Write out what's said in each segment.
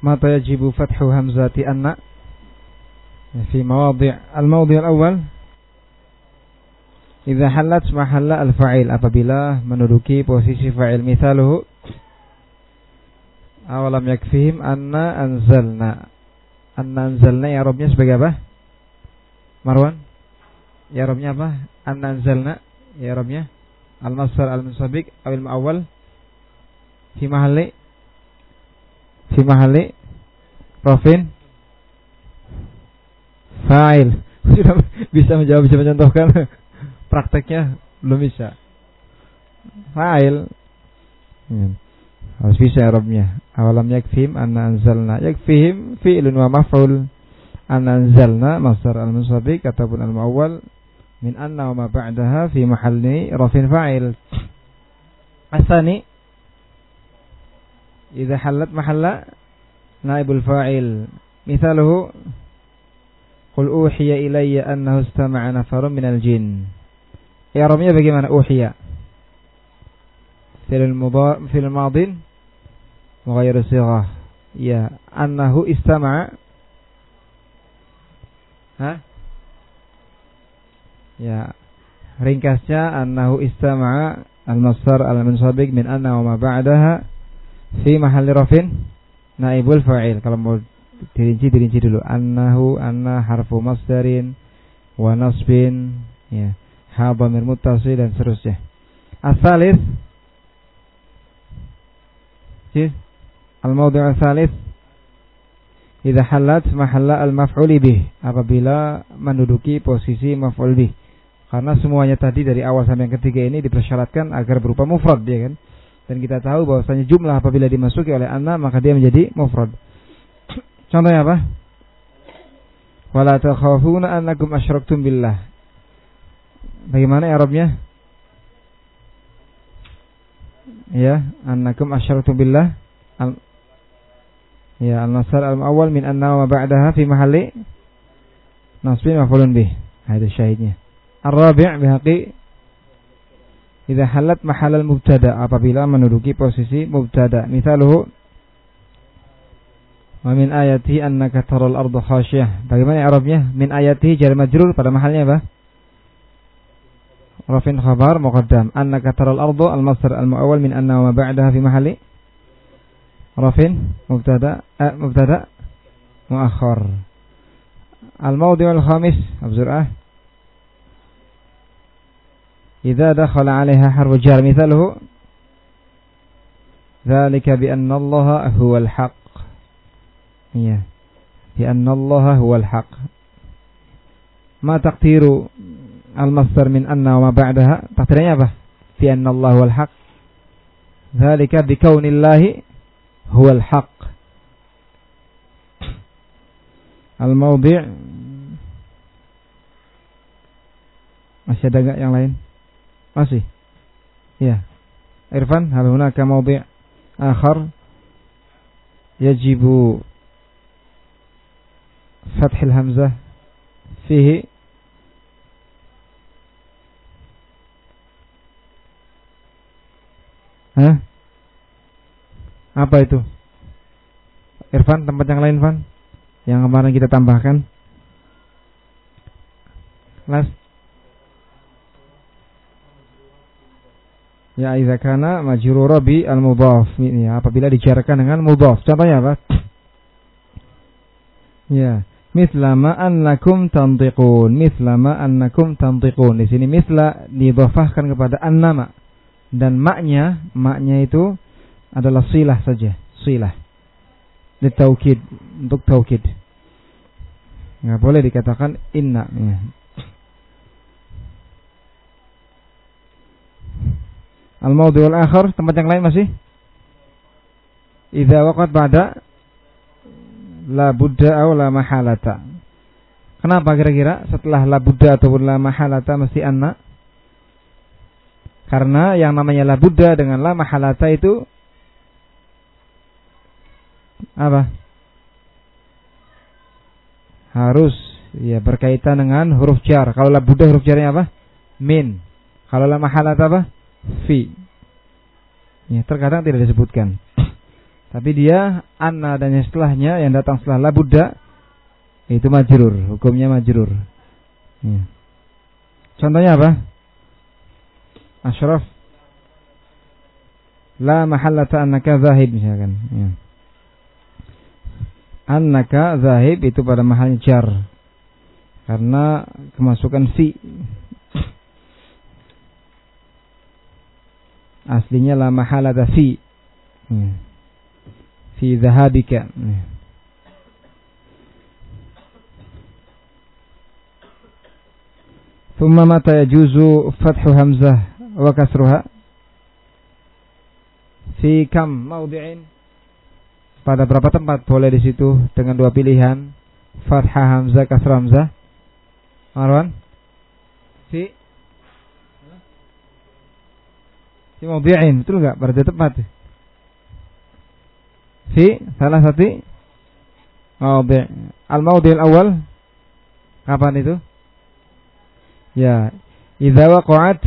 mata yajibu fathu hamzati anna fi mawadhi' al-mawdhi' al-awwal idza halat mahalla al-fa'il apabila menuduki posisi fa'il misaluhu awalam yakfihim anna anzalna anna anzalna ya romnya sebagai apa? Marwan ya romnya apa? anna anzalna ya romnya, al-masdar al nasabik awil maawal, fi mahalli fi mahalli rafin fa'il. Sudah bisa menjawab bisa mencontohkan. Prakteknya belum bisa. Fa'il. Ya. harus bisa Arabnya awalam yakfihim anna anzalna. Yakfihim fi'lun wa maf'ul. Anna anzalna masdar al-musabiq ataupun al-muawwal. Min anna wa ma ba'daha fi mahalli rafin fa'il. Asani إذا حلت محل نائب الفاعل. مثاله قل أوحي إلي أنه استمع نفر من الجن. يا رمي bagaimana أوحي. في المضار في الماضي وغير صيغة. يا أنه استمع. ها؟ ya ringkasnya annahu istama'a al-masdar wa ma ba'daha fi mahalli rafin naibul fa'il. Kalau mau dirinci dirinci dulu. Annahu anna harfu masdarin wa nasbin ya. Ha dhamir dan seterusnya. Asalis Sis Al-mawdu' asalis Idza halat mahalla al-maf'uli bih apabila menduduki posisi maf'ul bih. Karena semuanya tadi dari awal sampai yang ketiga ini dipersyaratkan agar berupa mufrad ya kan. Dan kita tahu bahwasanya jumlah apabila dimasuki oleh anna maka dia menjadi mufrad. Contohnya apa? Wala takhafuna annakum asyraktum billah. Bagaimana i'rabnya? Ya, annakum asyraktum billah. Al ya, al-nasar al-awwal min anna wa ba'daha fi mahalli nasbin maf'ulun bih. Itu syahidnya. Ar-rabi' bihaqi Idza halat mahalal mubtada apabila menduduki posisi mubtada. Misaluhu Wa min ayati annaka taral ardu khasyah. Bagaimana Arabnya? Min ayati jar majrur pada mahalnya apa? Rafin khabar muqaddam. Annaka taral ardu al-masdar al-muawwal min anna wa ba'daha fi mahalli Rafin mubtada eh, mubtada muakhar. Al-mawdi'ul khamis abzur'ah إذا دخل عليها حرف جار مثاله ذلك بأن الله هو الحق. iya بأن الله هو الحق. ما تقدير المصدر من أن وما بعدها؟ تقديرnya apa? بأن الله هو الحق. ذلك بكون الله هو الحق. الموضع masih ada enggak yang lain masih? Ya. Irfan, hal hunaka mawdi' akhar yajibu fathil hamzah fihi Hah? Apa itu? Irfan, tempat yang lain, Van? Yang kemarin kita tambahkan. Last Ya idza kana majrura bi al mudhaf ini ya, apabila dijarkan dengan mudhaf. Contohnya apa? ya, mislama annakum tantiqun, mislama annakum tantiqun. Di sini misla didhafahkan kepada annama dan maknya, maknya itu adalah silah saja, silah. Ditaukid, untuk taukid. Enggak boleh dikatakan inna ya. Al-mawdi'ul akhar, tempat yang lain masih? Idza waqat ba'da la budda aw la mahalata. Kenapa kira-kira setelah la budda ataupun la mahalata mesti anna? Karena yang namanya la budda dengan la mahalata itu apa? Harus ya berkaitan dengan huruf jar. Kalau la budda huruf jarnya apa? Min. Kalau la mahalata apa? Fi. Ya, terkadang tidak disebutkan. Tapi dia anna dan yang setelahnya yang datang setelah la buddha itu majrur, hukumnya majrur. Ya. Contohnya apa? Ashraf La mahallata annaka zahib misalkan. Ya. Annaka zahib itu pada mahal jar. Karena kemasukan fi. Aslinya la mahalata fi. Ya. Fi zahabika. Ya. ثم متى يجوز فتح همزة وكسرها fi kam maudhi'in pada berapa tempat boleh di situ dengan dua pilihan fathah hamzah kasrah hamzah Marwan fi fi maudhi'in betul enggak pada tempat fi salah satu maudhi' al maudhi' al awal kapan itu ya idza waqa'at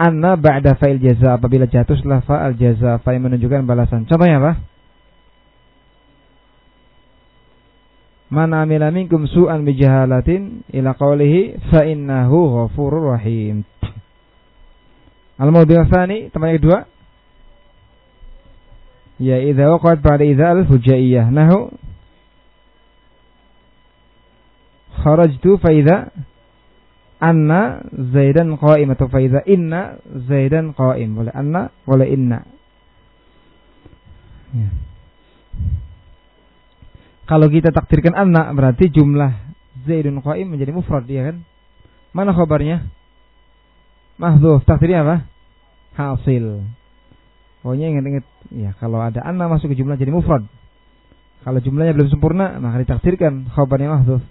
anna ba'da fa'il jaza apabila jatuh setelah fa'al jaza fa'il menunjukkan balasan. Contohnya apa? Man amila minkum su'an bijahalatin ila qawlihi fa innahu ghafurur rahim. Al-mawdi' tsani tempat yang kedua. Ya idza waqa'at ba'da idza al-fujaiyah nahu. Kharajtu fa idza anna zaidan qaim atau faiza inna zaidan qaim. Boleh anna boleh inna. Ya. kalau kita takdirkan anna berarti jumlah zaidun qaim menjadi mufrad ya kan? Mana khabarnya? Mahdzuf takdirnya apa hasil pokoknya ingat-ingat ya kalau ada anna masuk ke jumlah jadi mufrad kalau jumlahnya belum sempurna maka ditakdirkan khabarnya mahdzuf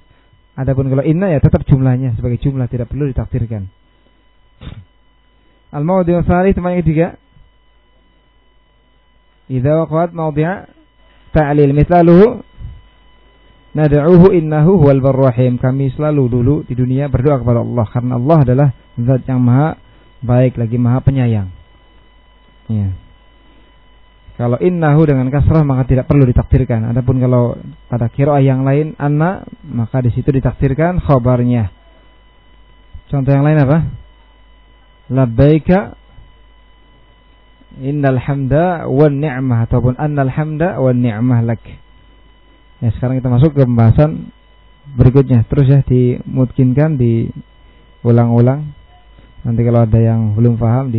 Adapun kalau inna ya tetap jumlahnya sebagai jumlah tidak perlu ditakdirkan. Al-mawdi' salih teman yang ketiga. Idza waqa'at mawdi'a ta'lil mithaluhu nad'uhu innahu huwal barrahim. Kami selalu dulu di dunia berdoa kepada Allah karena Allah adalah zat yang maha baik lagi maha penyayang. Ya. Kalau innahu dengan kasrah maka tidak perlu ditakdirkan. Adapun kalau pada kiroah yang lain anna maka di situ ditakdirkan khobarnya. Contoh yang lain apa? Labbaika innal hamda wan ni'mah ataupun annal hamda wan ni'mah lak. Ya, sekarang kita masuk ke pembahasan berikutnya. Terus ya dimungkinkan diulang-ulang. Nanti kalau ada yang belum paham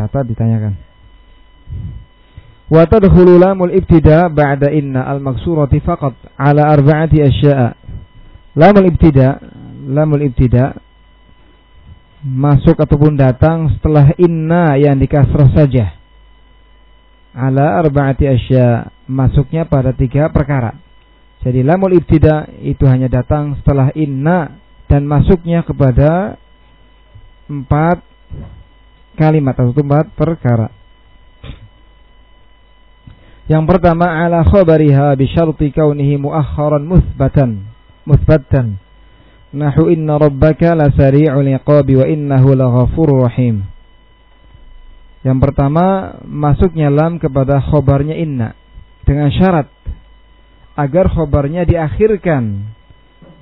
dicatat ditanyakan. Wa tadkhulu lamul ibtida ba'da inna al-maksurati faqat ala arba'ati asya'a. Lamul ibtida, lamul ibtida masuk ataupun datang setelah inna yang dikasrah saja. Ala arba'ati asya, masuknya pada tiga perkara. Jadi lamul ibtida itu hanya datang setelah inna dan masuknya kepada empat kalimat atau empat perkara. Yang pertama ala khabariha bi syarti kaunihi muakharan muthbatan muthbatan. Nahu inna rabbaka la sari'ul iqabi wa innahu laghafurur rahim. Yang pertama masuknya lam kepada khobarnya inna dengan syarat agar khobarnya diakhirkan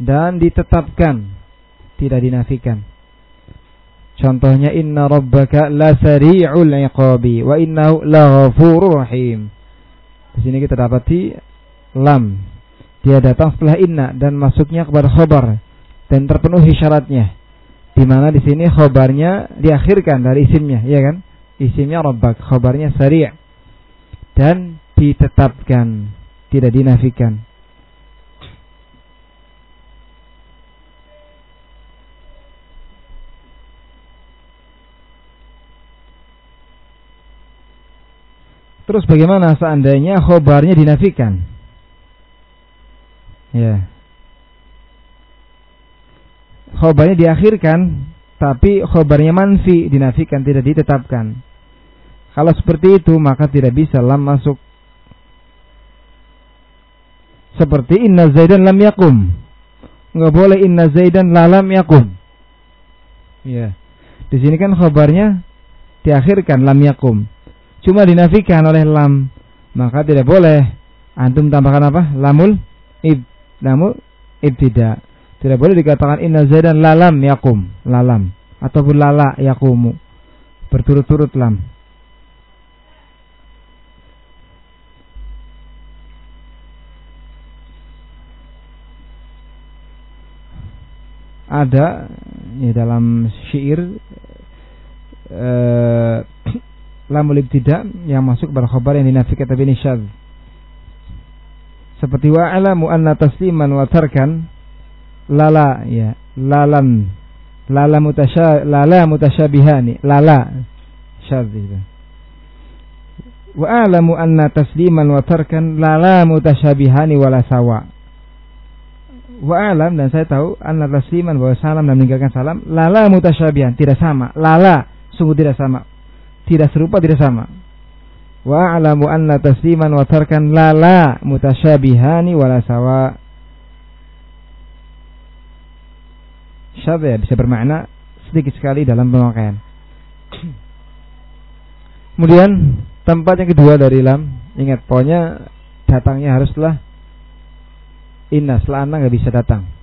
dan ditetapkan tidak dinafikan. Contohnya inna rabbaka la sari'ul iqabi wa innahu laghafurur rahim. Di sini kita dapati lam. Dia datang setelah inna dan masuknya kepada khobar dan terpenuhi syaratnya. Di mana di sini khobarnya diakhirkan dari isimnya, ya kan? Isimnya rabbak, khobarnya sari' dan ditetapkan, tidak dinafikan. Terus bagaimana seandainya khobarnya dinafikan? Ya. Khobarnya diakhirkan, tapi khobarnya manfi, dinafikan, tidak ditetapkan. Kalau seperti itu, maka tidak bisa lam masuk. Seperti inna zaidan lam yakum. Enggak boleh inna zaidan lam yakum. Ya. Di sini kan khobarnya diakhirkan lam yakum cuma dinafikan oleh lam maka tidak boleh antum tambahkan apa? Lamul ib, lamul ibtida. Tidak boleh dikatakan inna zaidan lalam yakum, lalam ataupun lala yakumu. Berturut-turut lam. ada ya dalam syair eh, lamul ibtida yang masuk pada khabar yang dinafikan tapi ini syadz seperti wa alamu anna tasliman wa tarkan lala ya lalan. Lala mutasya lala mutasyabihani lala. Syadz itu wa alamu anna tasliman wa tarkan lala mutasyabihani wala sawa. Wa alam dan saya tahu anna tasliman bahwa salam dan meninggalkan salam lala mutasyabihan tidak sama. Lala sungguh tidak sama tidak serupa tidak sama. Wa alamu anna tasliman wa tarkan lala mutasyabihani wala sawa. Syabih bisa bermakna sedikit sekali dalam pemakaian. Kemudian tempat yang kedua dari lam ingat pokoknya datangnya haruslah Inna setelah anda nggak bisa datang.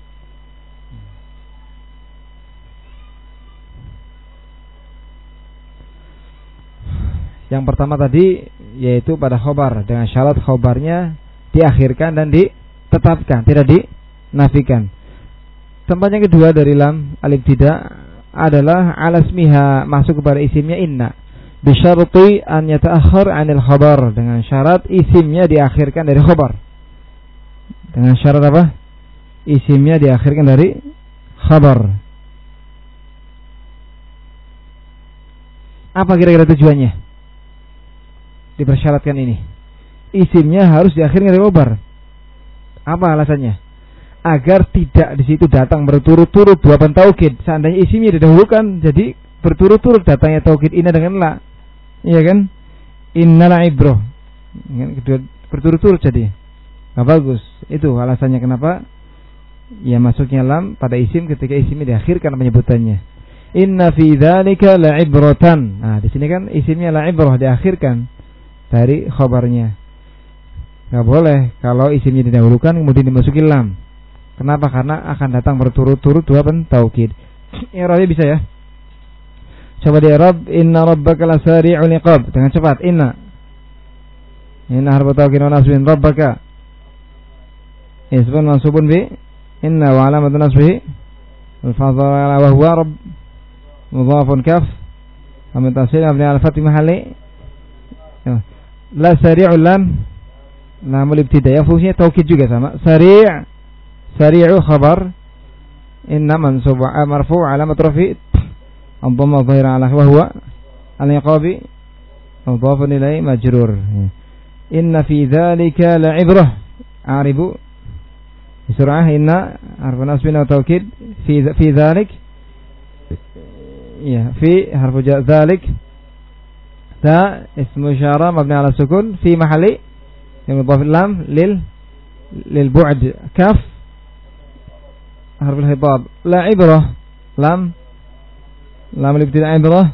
Yang pertama tadi yaitu pada khobar dengan syarat khobarnya diakhirkan dan ditetapkan, tidak dinafikan. Tempat yang kedua dari lam alif tidak adalah alasmiha masuk kepada isimnya inna bisyarti an yata'akhir anil khabar dengan syarat isimnya diakhirkan dari khobar dengan syarat apa? Isimnya diakhirkan dari khabar. Apa kira-kira tujuannya? Dipersyaratkan ini. Isimnya harus diakhirkan dari khabar. Apa alasannya? Agar tidak di situ datang berturut-turut dua taukid. Seandainya isimnya didahulukan, jadi berturut-turut datangnya taukid ini dengan la. Iya kan? Innala ibroh. Berturut-turut jadi. Nggak bagus. Itu alasannya kenapa ya masuknya lam pada isim ketika isimnya diakhirkan penyebutannya. Inna fi dzalika la'ibratan. Nah, di sini kan isimnya la'ibrah diakhirkan dari khabarnya. Nggak boleh kalau isimnya didahulukan kemudian dimasuki lam. Kenapa? Karena akan datang berturut-turut dua taukid. I'rabnya bisa ya. Coba di Arab inna rabbaka lasari'ul iqab dengan cepat inna. Inna harfu taukid wa nasbin rabbaka اسم منصوب ب إن وعلامة نصبه الفاظر على وهو رب مضاف كف ومن تفسير مبني على الفتح محلي la sari'ul lam namul ibtidai fungsinya taukid juga sama sari' sari'u khabar inna mansub marfu' alamat rafi' adhamma dhahira ala wa huwa al-iqabi mudhafun ilai majrur inna fi dhalika la'ibrah aribu بسرعة إن حرف نصب وتوكيد في في ذلك في حرف ذلك ذا اسم إشارة مبني على السكون في محل يضاف اللام لل للبعد كف حرف الخطاب لا عبرة لام لام الابتداء عبرة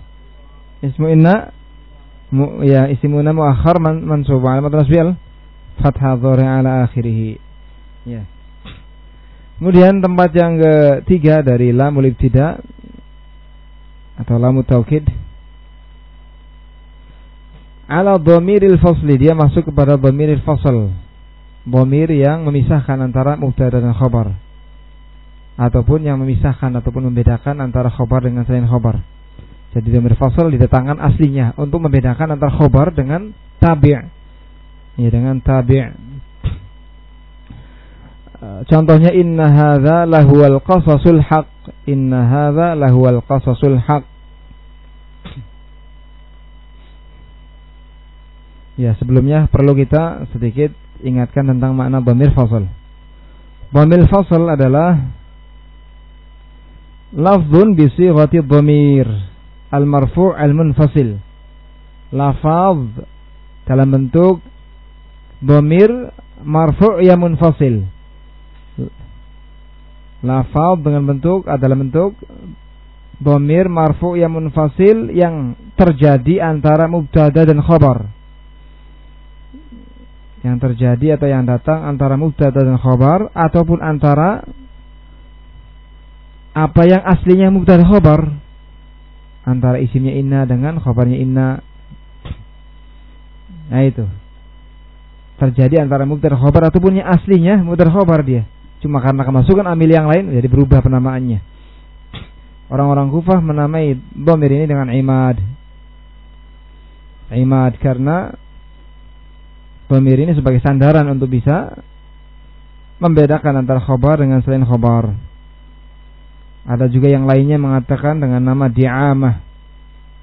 اسم إن يا اسمنا مؤخر من منصوب على مدرس بيل فتح الظهر على آخره ya Kemudian tempat yang ketiga dari lamul ibtida atau lamut taukid ala dhamiril fasli dia masuk kepada dhamiril fasl. Dhamir yang memisahkan antara mubtada dan khabar. Ataupun yang memisahkan ataupun membedakan antara khabar dengan selain khabar. Jadi dhamir fasl didatangkan aslinya untuk membedakan antara khabar dengan tabi' ya dengan tabi' Eh, contohnya inna hadza lahuwal qasasul haq. Inna hadza lahuwal qasasul haq. Ya, sebelumnya perlu kita sedikit ingatkan tentang makna dhamir fasal. Dhamir fasal adalah lafzun bi sighati dhamir al-marfu' al-munfasil. Lafaz dalam bentuk dhamir marfu' yang munfasil Lafal dengan bentuk adalah bentuk Domir marfu yang munfasil yang terjadi antara mubtada dan khobar. Yang terjadi atau yang datang antara mubtada dan khobar ataupun antara apa yang aslinya mubtada khobar antara isimnya inna dengan khobarnya inna. Nah itu. Terjadi antara mubtada khobar ataupun yang aslinya mubtada khobar dia. Cuma karena kemasukan amil yang lain jadi berubah penamaannya. Orang-orang kufah menamai bomir ini dengan imad. Imad karena Domir ini sebagai sandaran untuk bisa membedakan antara khobar dengan selain khobar. Ada juga yang lainnya mengatakan dengan nama di'amah,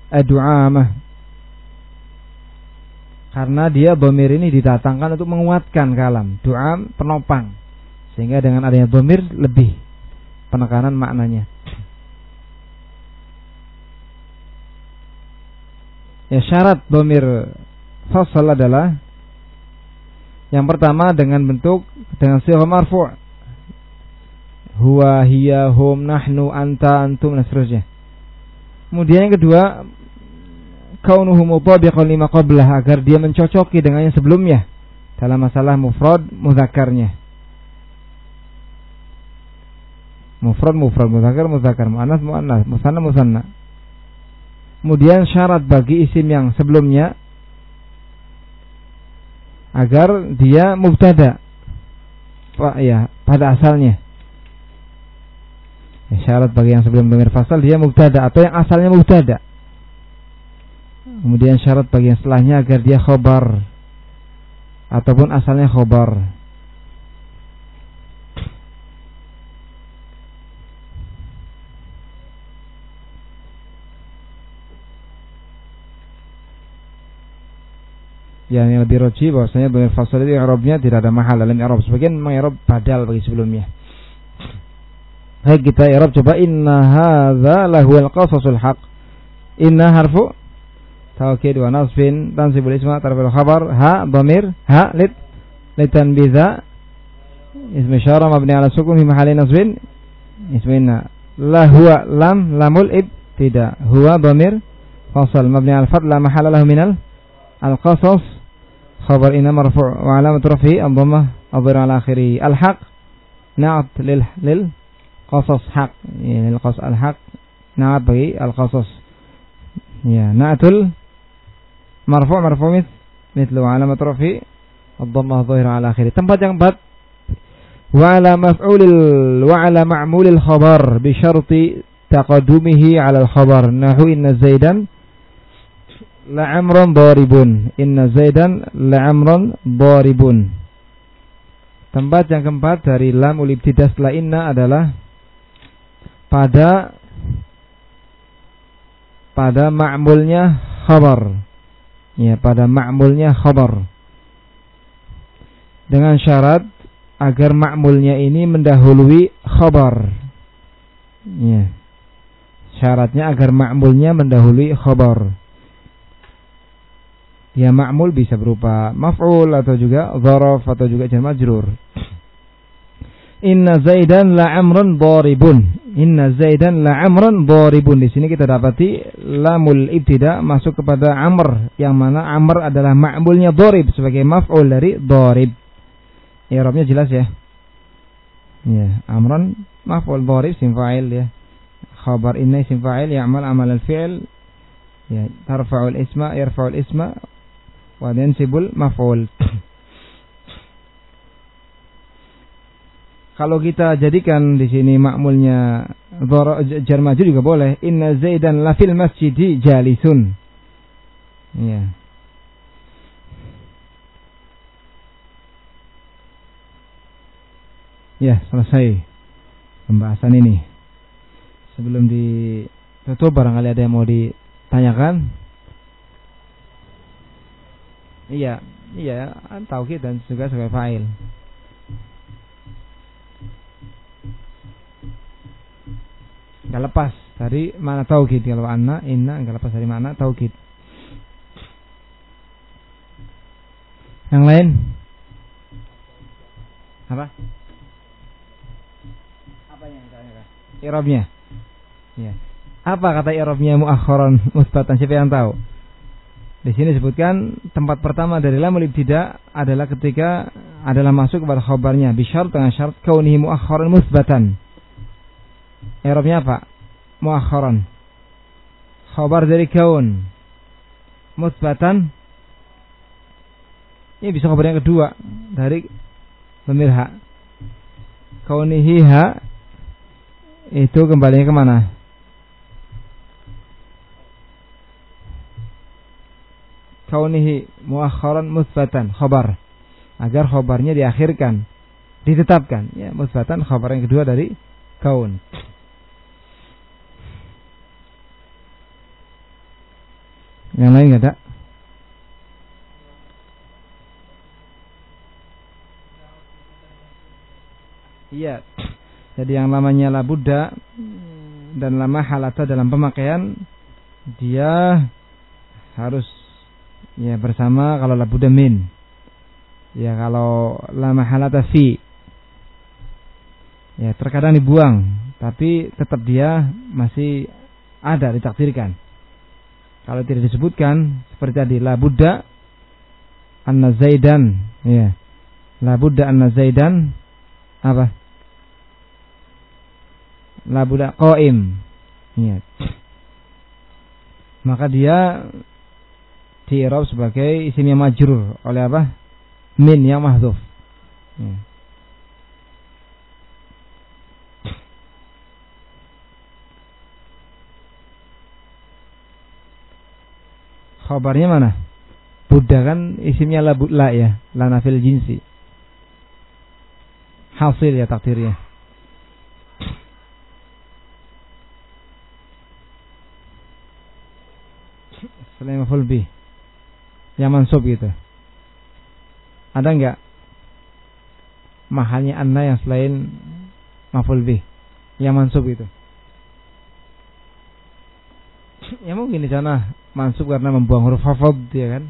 adu'amah. Karena dia domir ini didatangkan untuk menguatkan kalam. Du'am penopang. Sehingga dengan adanya domir lebih penekanan maknanya. Ya syarat domir fasal adalah yang pertama dengan bentuk dengan sifat marfu'. Huwa, hiya, hum, nahnu, anta, antum dan seterusnya. Kemudian yang kedua, kaunuhu mutabiqan lima qablah agar dia mencocoki dengan yang sebelumnya dalam masalah mufrad mudzakarnya. Mufrad mufrad mudzakkar mudzakkar muannas muannas musanna musanna. Kemudian syarat bagi isim yang sebelumnya agar dia mubtada. Pak ya pada asalnya. Ya, syarat bagi yang sebelum domir fasal dia mubtada. Atau yang asalnya mubtada. Kemudian syarat bagi yang setelahnya agar dia khobar. Ataupun asalnya khobar yang lebih roji bahwasanya dhamir fasal itu i'rabnya tidak ada mahal. Dalam i'rab sebagian mengi'rab badal bagi sebelumnya. Baik kita i'rab coba. Inna hadza lahuwal qasasul haq. Inna harfu taukid wa nasbin tansibul isma tarfil khabar. Ha dhamir. Ha lit litan biza. Ism isyara mabni ala sukun fi mahalli nasbin. Ism inna la huwa lam lamul ibtida huwa dhamir. Fasal mabni al fat la mahalla lahu minal al qasas خبر إن مرفوع وعلامة رفعه الضمة الضمة على آخره الحق نعت للقصص حق يعني القصص الحق نعت بقي القصص يا نعت مرفوع مرفوع مثل مثل وعلامة رفعه الضمة الظهر على آخره تنبت ينبت وعلى مفعول وعلى معمول الخبر بشرط تقدمه على الخبر نحو إن زيدا la'amron doribun. Inna Zaidan la'amron doribun. Tempat yang keempat dari lam ulibtidah setelah inna adalah pada pada ma'mulnya khabar. Ya, pada ma'mulnya khabar. Dengan syarat agar ma'mulnya ini mendahului khabar. Ya. Syaratnya agar ma'mulnya mendahului khabar. Ya ma'mul bisa berupa maf'ul atau juga dzaraf atau juga jar majrur. Inna Zaidan la amrun daribun. Inna Zaidan la amrun daribun. Di sini kita dapati lamul ibtida masuk kepada amr yang mana amr adalah ma'mulnya darib sebagai maf'ul dari darib. I'rabnya jelas ya. Ya, amran maf'ul darib sim fa'il ya. Khabar inna sim fa'il ya'mal amal al-fi'l ya tarfa'ul isma yarfa'ul isma wa yansibul maf'ul. Kalau kita jadikan di sini makmulnya jar maju juga boleh. Inna Zaidan la fil masjidi jalisun. Ya. Ya, selesai pembahasan ini. Sebelum ditutup barangkali ada yang mau ditanyakan. Iya, iya, tauhid dan juga sebagai fa'il. Gak lepas dari mana tauhid kalau anna, inna gak lepas dari mana tauhid. Yang lain? Apa? Apa yang ditanya? Irobnya. Ya. Apa kata irobnya muakhiran musbatan? Siapa yang tahu? Di sini disebutkan tempat pertama dari lamul ibtida adalah ketika adalah masuk kepada khabarnya bisyar dengan syarat kaunihi muakharan musbatan. Eropnya apa? Muakharan. Khabar dari kaun musbatan ini bisa khabar yang kedua dari lemir ha. Kaunihi ha itu kembalinya ke mana? Kaunihi muakharan musbatan khabar. Agar khabarnya diakhirkan ditetapkan. Ya musbatan khabar yang kedua dari kaun. Yang lain ada Iya. Jadi yang namanya la Buddha dan lama halata dalam pemakaian dia harus Ya bersama kalau la min. Ya kalau la mahalata fi. Ya terkadang dibuang, tapi tetap dia masih ada ditakdirkan. Kalau tidak disebutkan seperti tadi la Buddha anna Zaidan, ya. La Buddha anna Zaidan apa? La Buddha qaim. Ya. Maka dia di Arab sebagai isim yang majrur oleh apa? Min yang mahdzuf. Ya. Khabarnya mana? Buddha kan isimnya la, la ya, la nafil jinsi. Hasil ya takdirnya. Selain maful bih yang mansub gitu. Ada enggak mahalnya anna yang selain maful bih yang mansub itu? Ya mungkin di sana mansub karena membuang huruf hafad ya kan.